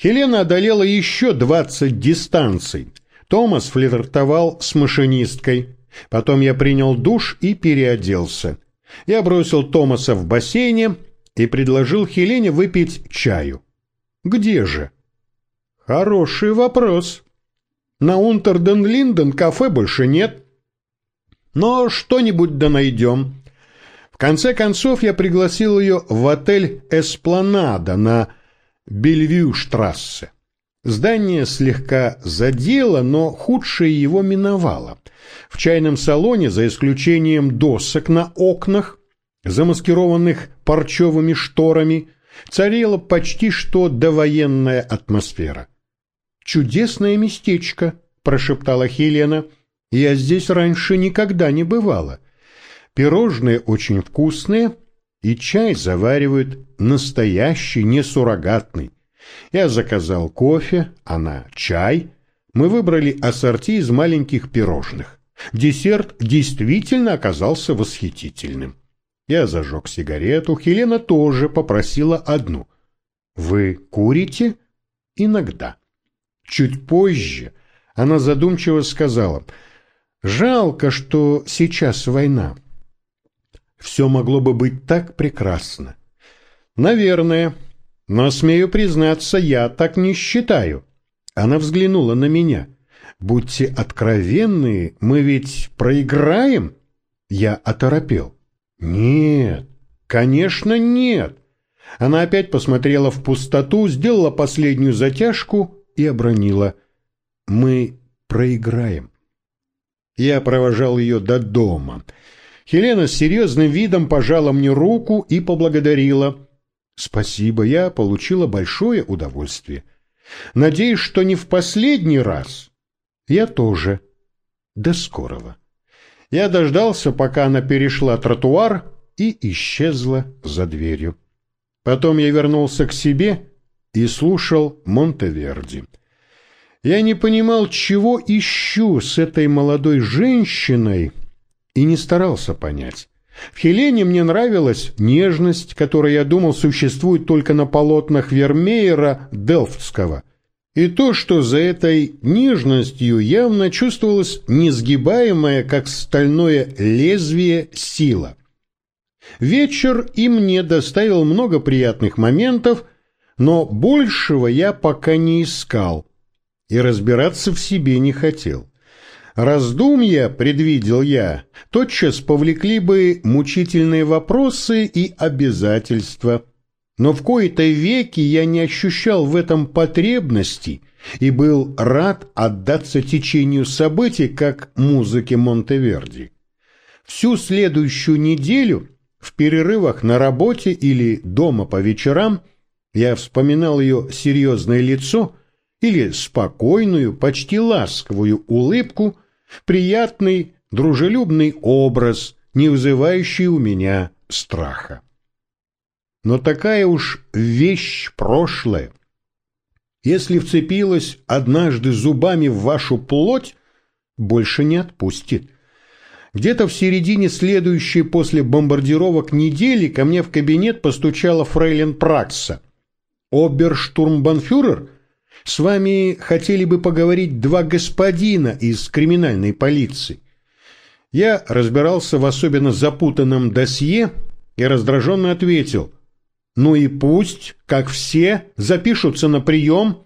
Хелена одолела еще двадцать дистанций. Томас флиртовал с машинисткой. Потом я принял душ и переоделся. Я бросил Томаса в бассейне и предложил Хелене выпить чаю. Где же? Хороший вопрос. На Унтерден-Линден кафе больше нет. Но что-нибудь да найдем. В конце концов я пригласил ее в отель «Эспланада» на Бельвью-штрассе. Здание слегка задело, но худшее его миновало. В чайном салоне, за исключением досок на окнах, замаскированных парчевыми шторами, царила почти что довоенная атмосфера. «Чудесное местечко», — прошептала Хелена. «Я здесь раньше никогда не бывала. Пирожные очень вкусные, и чай заваривают настоящий, не суррогатный. Я заказал кофе, она чай. Мы выбрали ассорти из маленьких пирожных. Десерт действительно оказался восхитительным. Я зажег сигарету, Хелена тоже попросила одну. «Вы курите?» «Иногда». Чуть позже она задумчиво сказала, «Жалко, что сейчас война. Все могло бы быть так прекрасно». «Наверное», но, смею признаться, я так не считаю. Она взглянула на меня. Будьте откровенны, мы ведь проиграем? Я оторопел. Нет, конечно, нет. Она опять посмотрела в пустоту, сделала последнюю затяжку и обронила. Мы проиграем. Я провожал ее до дома. Хелена с серьезным видом пожала мне руку и поблагодарила. Спасибо, я получила большое удовольствие. Надеюсь, что не в последний раз. Я тоже. До скорого. Я дождался, пока она перешла тротуар и исчезла за дверью. Потом я вернулся к себе и слушал Монтеверди. Я не понимал, чего ищу с этой молодой женщиной, и не старался понять. В Хелене мне нравилась нежность, которая, я думал, существует только на полотнах Вермеера Делфтского. И то, что за этой нежностью явно чувствовалась несгибаемая, как стальное лезвие, сила. Вечер и мне доставил много приятных моментов, но большего я пока не искал и разбираться в себе не хотел. Раздумья, предвидел я, тотчас повлекли бы мучительные вопросы и обязательства. Но в кои-то веки я не ощущал в этом потребности и был рад отдаться течению событий, как музыке Монтеверди. Всю следующую неделю, в перерывах на работе или дома по вечерам, я вспоминал ее серьезное лицо или спокойную, почти ласковую улыбку – Приятный, дружелюбный образ, не вызывающий у меня страха. Но такая уж вещь прошлая. Если вцепилась однажды зубами в вашу плоть, больше не отпустит. Где-то в середине следующей после бомбардировок недели ко мне в кабинет постучала фрейлин Пракса. «Оберштурмбанфюрер?» С вами хотели бы поговорить два господина из криминальной полиции. Я разбирался в особенно запутанном досье и раздраженно ответил. Ну и пусть, как все, запишутся на прием.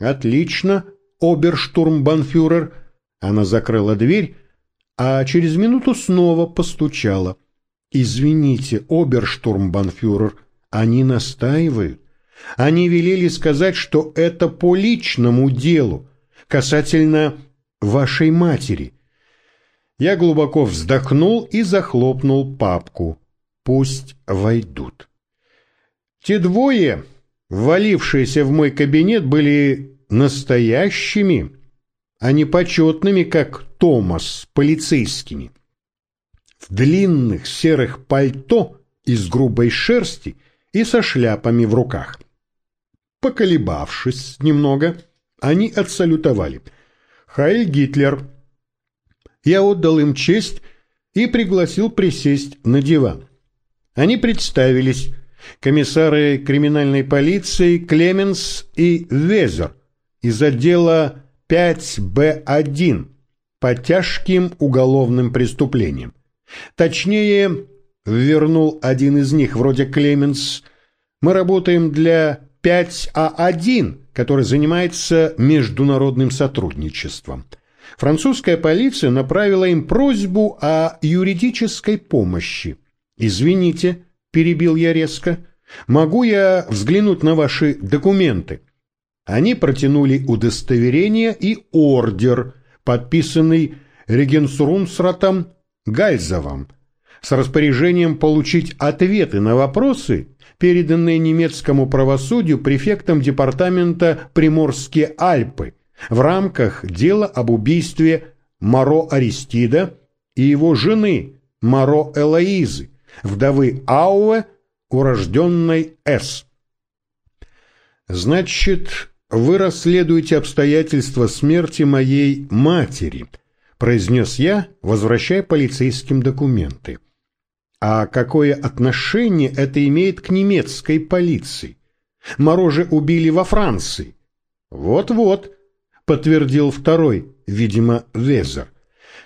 Отлично, оберштурмбанфюрер. Она закрыла дверь, а через минуту снова постучала. Извините, оберштурмбанфюрер, они настаивают. Они велели сказать, что это по личному делу, касательно вашей матери. Я глубоко вздохнул и захлопнул папку. Пусть войдут. Те двое, ввалившиеся в мой кабинет, были настоящими, а не почетными, как Томас, полицейскими. В длинных серых пальто из грубой шерсти и со шляпами в руках. Поколебавшись немного, они отсалютовали. «Хайль Гитлер!» Я отдал им честь и пригласил присесть на диван. Они представились. комиссары криминальной полиции Клеменс и Везер из отдела 5Б1 по тяжким уголовным преступлениям. Точнее, вернул один из них, вроде Клеменс, мы работаем для 5А1, который занимается международным сотрудничеством. Французская полиция направила им просьбу о юридической помощи. «Извините», – перебил я резко, – «могу я взглянуть на ваши документы?» Они протянули удостоверение и ордер, подписанный Регенсрунсратом Гальзовым, с распоряжением получить ответы на вопросы, переданные немецкому правосудию префектом департамента Приморские Альпы в рамках дела об убийстве Маро Аристида и его жены Маро Элоизы, вдовы Ауэ, урожденной С. Значит, вы расследуете обстоятельства смерти моей матери, произнес я, возвращая полицейским документы. А какое отношение это имеет к немецкой полиции? Мороже убили во Франции. Вот-вот, подтвердил второй, видимо, Везер.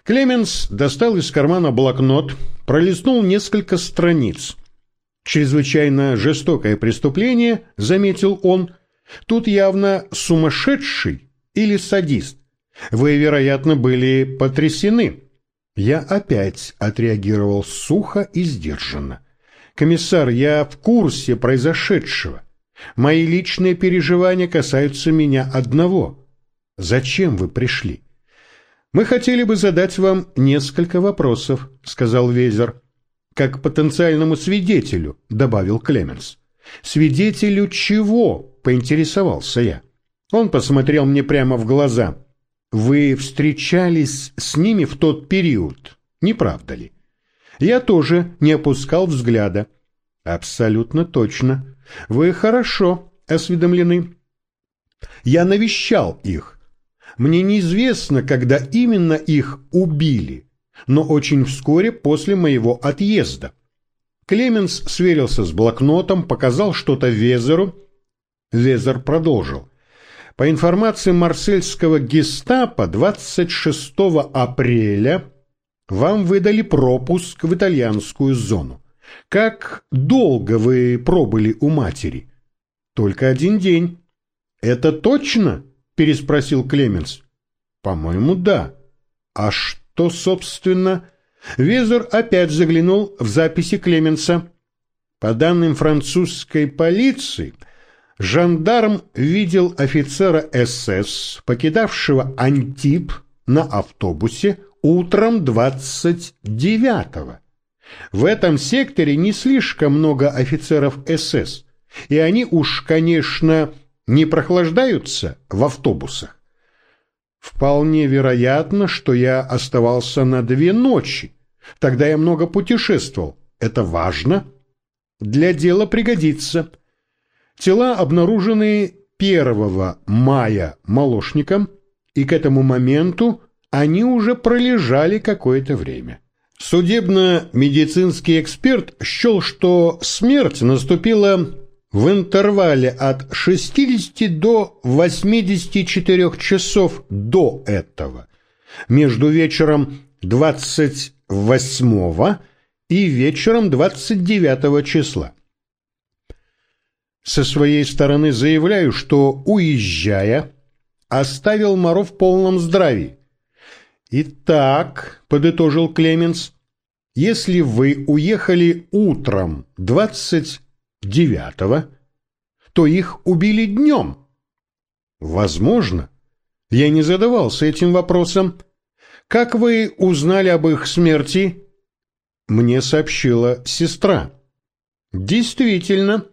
Клеменс достал из кармана блокнот, пролистнул несколько страниц. Чрезвычайно жестокое преступление, заметил он. Тут явно сумасшедший или садист. Вы, вероятно, были потрясены. Я опять отреагировал сухо и сдержанно. «Комиссар, я в курсе произошедшего. Мои личные переживания касаются меня одного. Зачем вы пришли?» «Мы хотели бы задать вам несколько вопросов», — сказал Везер. «Как потенциальному свидетелю», — добавил Клеменс. «Свидетелю чего?» — поинтересовался я. Он посмотрел мне прямо в глаза. Вы встречались с ними в тот период, не правда ли? Я тоже не опускал взгляда. Абсолютно точно. Вы хорошо осведомлены. Я навещал их. Мне неизвестно, когда именно их убили, но очень вскоре после моего отъезда. Клеменс сверился с блокнотом, показал что-то Везеру. Везер продолжил. По информации марсельского гестапо, 26 апреля вам выдали пропуск в итальянскую зону. Как долго вы пробыли у матери? Только один день. Это точно? Переспросил Клеменс. По-моему, да. А что, собственно... Везер опять заглянул в записи Клеменса. По данным французской полиции, жандарм видел офицера СС, покидавшего Антип на автобусе утром 29-го. В этом секторе не слишком много офицеров СС, и они уж, конечно, не прохлаждаются в автобусах. Вполне вероятно, что я оставался на две ночи. Тогда я много путешествовал. Это важно. Для дела пригодится. Тела обнаружены 1 мая молочником, и к этому моменту они уже пролежали какое-то время. Судебно-медицинский эксперт счел, что смерть наступила в интервале от 60 до 84 часов до этого, между вечером 28 и вечером 29 числа. Со своей стороны заявляю, что, уезжая, оставил Моро в полном здравии. «Итак», — подытожил Клеменс, — «если вы уехали утром 29-го, то их убили днем». «Возможно. Я не задавался этим вопросом. Как вы узнали об их смерти?» Мне сообщила сестра. «Действительно».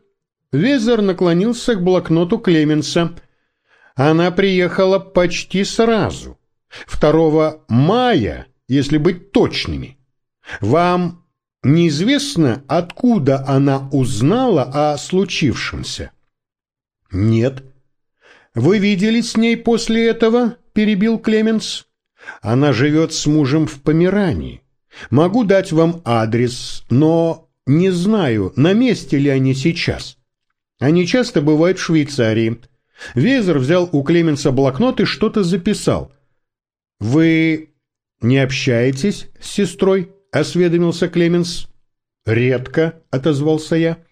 Везер наклонился к блокноту Клеменса. Она приехала почти сразу. 2 мая, если быть точными. Вам неизвестно, откуда она узнала о случившемся? Нет. Вы видели с ней после этого? Перебил Клеменс. Она живет с мужем в Померании. Могу дать вам адрес, но не знаю, на месте ли они сейчас. Они часто бывают в Швейцарии. Везер взял у Клеменса блокнот и что-то записал. «Вы не общаетесь с сестрой?» — осведомился Клеменс. «Редко», — отозвался я.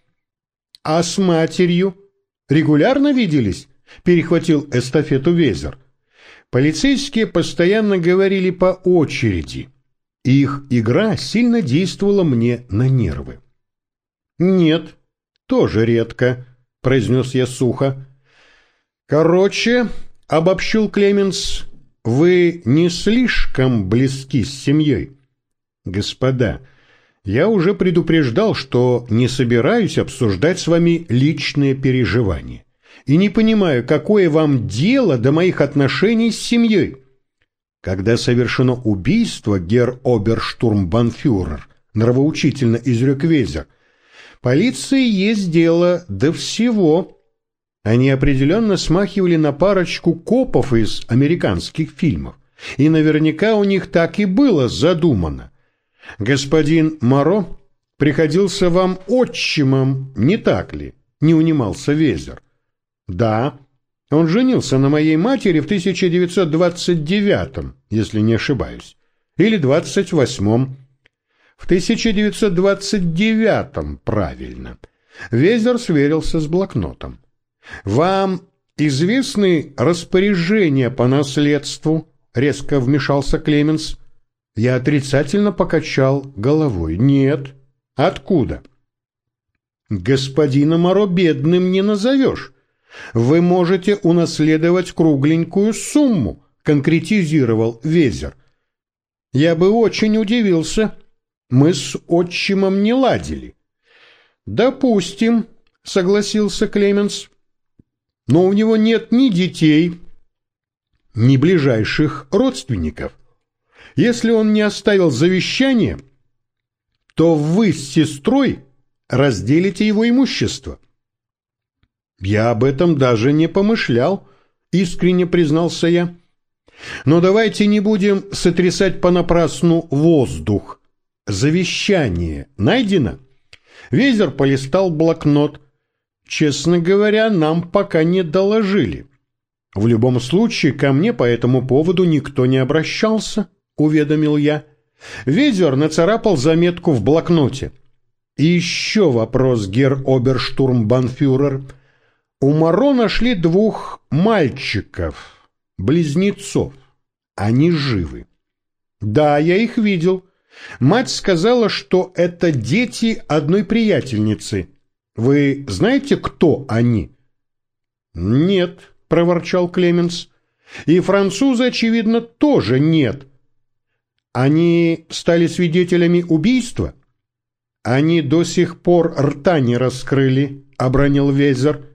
«А с матерью? Регулярно виделись?» — перехватил эстафету Везер. Полицейские постоянно говорили по очереди. Их игра сильно действовала мне на нервы. «Нет, тоже редко», — произнес я сухо. «Короче», — обобщил Клеменс, — «вы не слишком близки с семьей». «Господа, я уже предупреждал, что не собираюсь обсуждать с вами личные переживания и не понимаю, какое вам дело до моих отношений с семьей. Когда совершено убийство, гер Оберштурмбанфюрер, нравоучительно изрек Везер, полиции есть дело до всего. Они определенно смахивали на парочку копов из американских фильмов, и наверняка у них так и было задумано. Господин Моро приходился вам отчимом, не так ли? Не унимался Везер. Да, он женился на моей матери в 1929, если не ошибаюсь, или 28-м. В 1929, правильно. Везер сверился с блокнотом. Вам известны распоряжения по наследству? Резко вмешался Клеменс. Я отрицательно покачал головой. Нет. Откуда? Господина Моро бедным не назовешь. Вы можете унаследовать кругленькую сумму, конкретизировал Везер. Я бы очень удивился. Мы с отчимом не ладили. Допустим, согласился Клеменс. Но у него нет ни детей, ни ближайших родственников. Если он не оставил завещание, то вы с сестрой разделите его имущество. Я об этом даже не помышлял, искренне признался я. Но давайте не будем сотрясать понапрасну воздух. Завещание найдено? Везер полистал блокнот. Честно говоря, нам пока не доложили. В любом случае, ко мне по этому поводу никто не обращался, уведомил я. Везер нацарапал заметку в блокноте. И еще вопрос, гер оберштурмбанфюрер. У Моро нашли двух мальчиков, близнецов. Они живы. Да, я их видел. Мать сказала, что это дети одной приятельницы. Вы знаете, кто они? Нет, проворчал Клеменс. И француза, очевидно, тоже нет. Они стали свидетелями убийства? Они до сих пор рта не раскрыли, обронил Везер.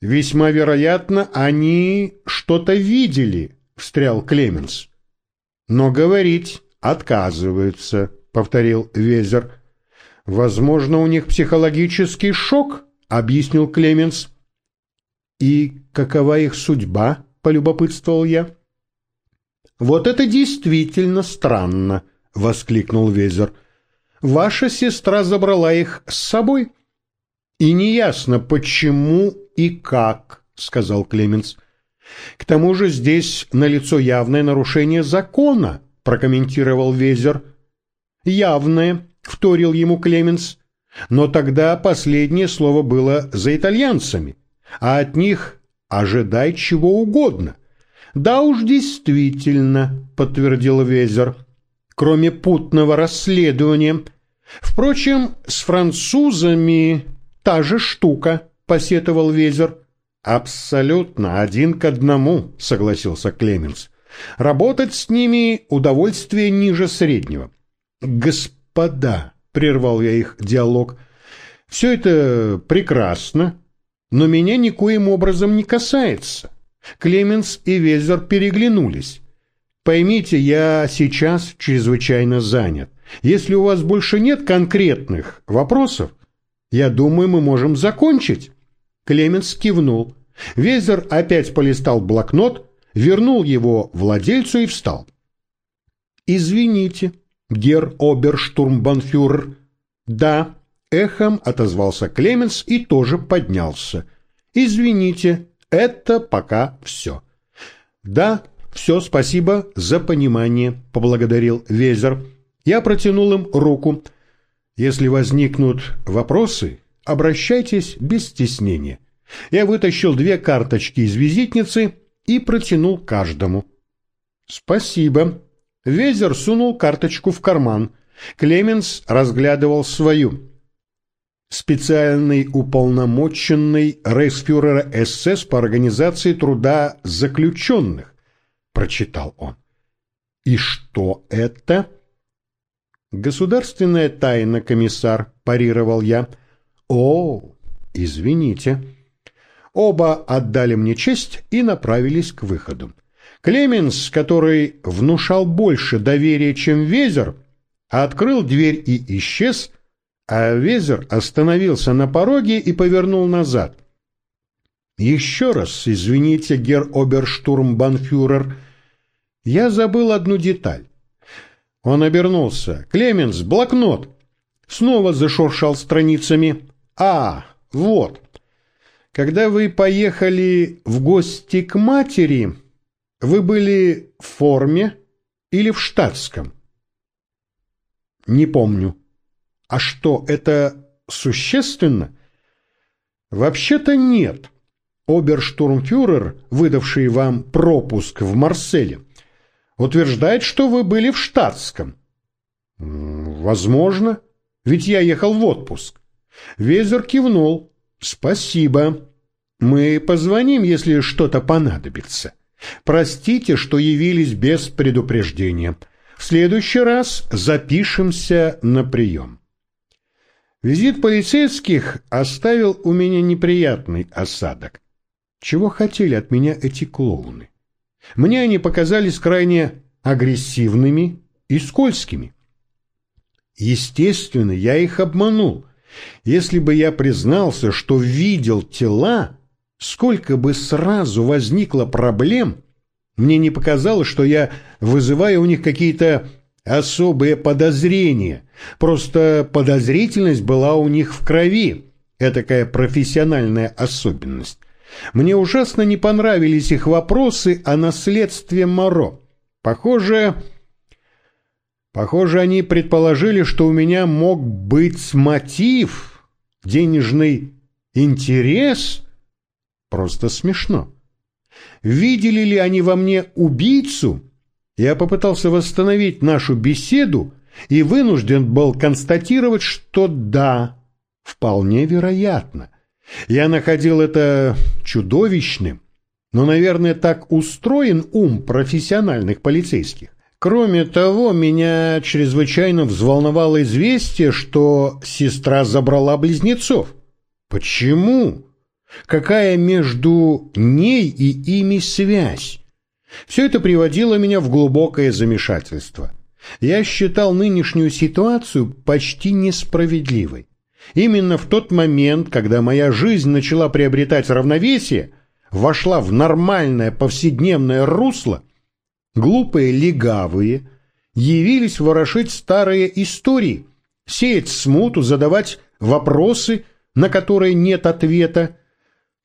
Весьма вероятно, они что-то видели, встрял Клеменс. Но говорить отказываются, повторил Везер. Возможно, у них психологический шок, объяснил Клеменс. И какова их судьба, полюбопытствовал я. Вот это действительно странно, воскликнул Везер. Ваша сестра забрала их с собой. И неясно, почему и как, сказал Клеменс. К тому же здесь налицо явное нарушение закона, прокомментировал Везер. Явное, вторил ему Клеменс. Но тогда последнее слово было за итальянцами, а от них ожидай чего угодно. Да уж действительно, подтвердил Везер. Кроме путного расследования. Впрочем, с французами та же штука, посетовал Везер. Абсолютно один к одному, согласился Клеменс. Работать с ними удовольствие ниже среднего. Господа, прервал я их диалог, все это прекрасно, но меня никоим образом не касается. Клеменс и Везер переглянулись. Поймите, я сейчас чрезвычайно занят. Если у вас больше нет конкретных вопросов, я думаю, мы можем закончить. Клеменс кивнул. Везер опять полистал блокнот, вернул его владельцу и встал. «Извините, гер оберштурмбанфюрер, Да, эхом отозвался Клеменс и тоже поднялся. Извините, это пока все. Да, все, спасибо за понимание, поблагодарил Везер. Я протянул им руку. Если возникнут вопросы, обращайтесь без стеснения. Я вытащил две карточки из визитницы и протянул каждому. Спасибо. Везер сунул карточку в карман. Клеменс разглядывал свою. Специальный уполномоченный рейхсфюрера СС по организации труда заключенных, прочитал он. И что это? Государственная тайна, комиссар, парировал я. О, извините. Оба отдали мне честь и направились к выходу. Клеменс, который внушал больше доверия, чем Везер, открыл дверь и исчез, а Везер остановился на пороге и повернул назад. «Еще раз извините, гер оберштурмбанфюрер, я забыл одну деталь». Он обернулся. «Клеменс, блокнот!» Снова зашуршал страницами. «А, вот!» Когда вы поехали в гости к матери, вы были в форме или в штатском? Не помню. А что, это существенно? Вообще-то нет. Оберштурмфюрер, выдавший вам пропуск в Марселе, утверждает, что вы были в штатском. Возможно, ведь я ехал в отпуск. Везер кивнул. Спасибо. Мы позвоним, если что-то понадобится. Простите, что явились без предупреждения. В следующий раз запишемся на прием. Визит полицейских оставил у меня неприятный осадок. Чего хотели от меня эти клоуны? Мне они показались крайне агрессивными и скользкими. Естественно, я их обманул. Если бы я признался, что видел тела, Сколько бы сразу возникло проблем, мне не показалось, что я вызываю у них какие-то особые подозрения. Просто подозрительность была у них в крови. Этакая профессиональная особенность. Мне ужасно не понравились их вопросы о наследстве Моро. Похоже, похоже, они предположили, что у меня мог быть мотив, денежный интерес – Просто смешно. Видели ли они во мне убийцу? Я попытался восстановить нашу беседу и вынужден был констатировать, что да, вполне вероятно. Я находил это чудовищным, но, наверное, так устроен ум профессиональных полицейских. Кроме того, меня чрезвычайно взволновало известие, что сестра забрала близнецов. Почему? Какая между ней и ими связь? Все это приводило меня в глубокое замешательство. Я считал нынешнюю ситуацию почти несправедливой. Именно в тот момент, когда моя жизнь начала приобретать равновесие, вошла в нормальное повседневное русло, глупые легавые явились ворошить старые истории, сеять смуту, задавать вопросы, на которые нет ответа,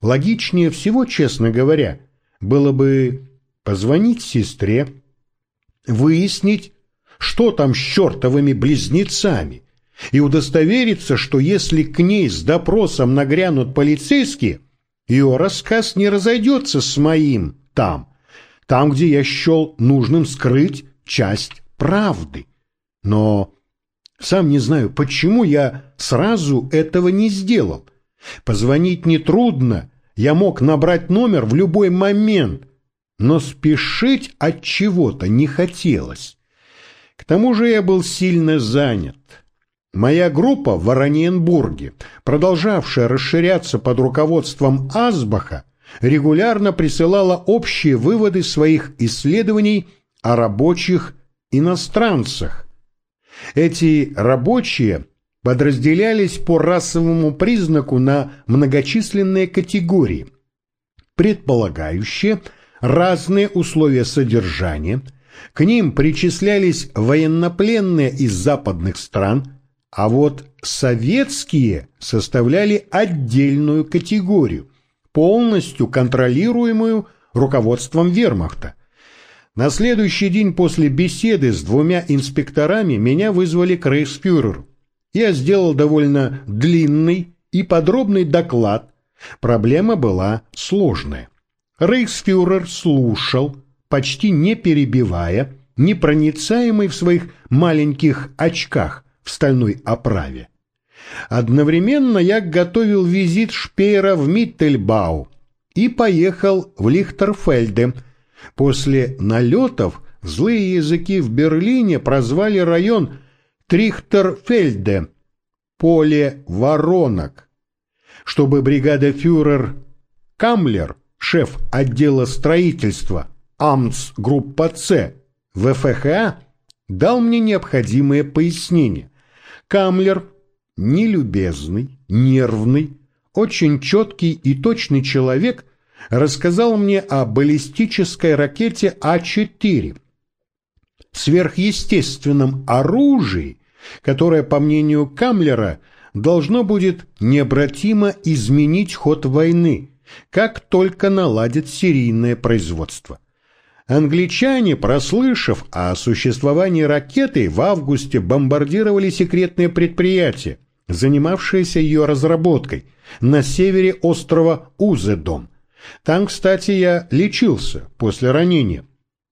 Логичнее всего, честно говоря, было бы позвонить сестре, выяснить, что там с чертовыми близнецами, и удостовериться, что если к ней с допросом нагрянут полицейские, ее рассказ не разойдется с моим там, там, где я счел нужным скрыть часть правды. Но сам не знаю, почему я сразу этого не сделал. Позвонить нетрудно, я мог набрать номер в любой момент, но спешить от чего-то не хотелось. К тому же я был сильно занят. Моя группа в Ораниенбурге, продолжавшая расширяться под руководством Асбаха, регулярно присылала общие выводы своих исследований о рабочих иностранцах. Эти рабочие подразделялись по расовому признаку на многочисленные категории, предполагающие разные условия содержания, к ним причислялись военнопленные из западных стран, а вот советские составляли отдельную категорию, полностью контролируемую руководством вермахта. На следующий день после беседы с двумя инспекторами меня вызвали к рейхсфюреру. Я сделал довольно длинный и подробный доклад. Проблема была сложная. Рейхсфюрер слушал, почти не перебивая, непроницаемый в своих маленьких очках в стальной оправе. Одновременно я готовил визит Шпеера в Миттельбау и поехал в Лихтерфельде. После налетов злые языки в Берлине прозвали район Трихтерфельде – поле воронок. Чтобы бригада фюрер Камлер, шеф отдела строительства АМС группа С ВФХА, дал мне необходимые пояснения. Камлер – нелюбезный, нервный, очень четкий и точный человек рассказал мне о баллистической ракете А-4, сверхъестественном оружии, которое, по мнению Камлера, должно будет необратимо изменить ход войны, как только наладит серийное производство. Англичане, прослышав о существовании ракеты, в августе бомбардировали секретные предприятия, занимавшаяся ее разработкой, на севере острова Узедом. Там, кстати, я лечился после ранения.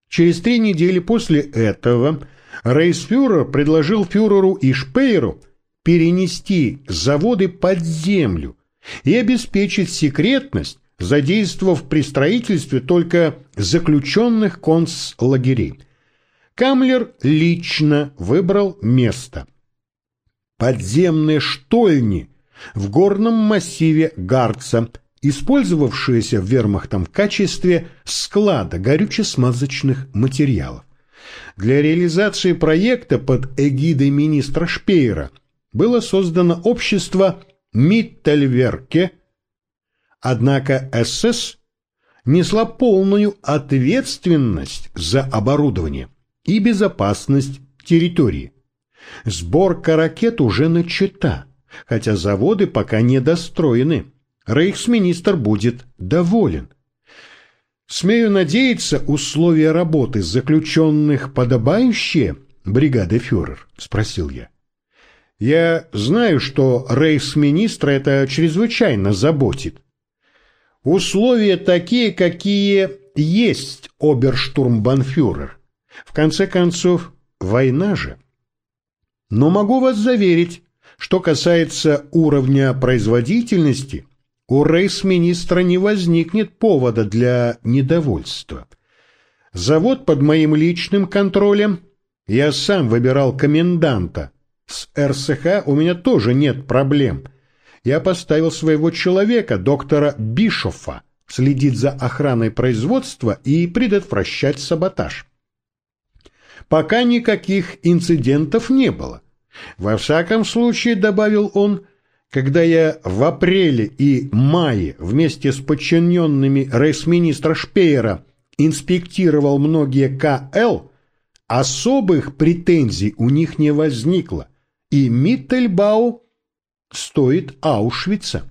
Через три недели после этого рейсфюрер предложил фюреру и Шпейеру перенести заводы под землю и обеспечить секретность, задействовав при строительстве только заключенных концлагерей. Камлер лично выбрал место подземные штольни в горном массиве Гарца, использовавшиеся вермахтом в качестве склада горюче-смазочных материалов. Для реализации проекта под эгидой министра Шпеера было создано общество Миттельверке, однако СС несла полную ответственность за оборудование и безопасность территории. Сборка ракет уже начата, хотя заводы пока не достроены. Рейхсминистр будет доволен. Смею надеяться, условия работы заключенных подобающие, бригады фюрер, спросил я. Я знаю, что рейхсминистра это чрезвычайно заботит. Условия такие, какие есть, оберштурмбанфюрер. В конце концов, война же. Но могу вас заверить, что касается уровня производительности, у рейс-министра не возникнет повода для недовольства. Завод под моим личным контролем, я сам выбирал коменданта. С РСХ у меня тоже нет проблем. Я поставил своего человека, доктора Бишофа, следить за охраной производства и предотвращать саботаж. Пока никаких инцидентов не было. Во всяком случае, добавил он, когда я в апреле и мае вместе с подчиненными рейсминистра Шпеера инспектировал многие КЛ, особых претензий у них не возникло, и Миттельбау стоит Аушвица.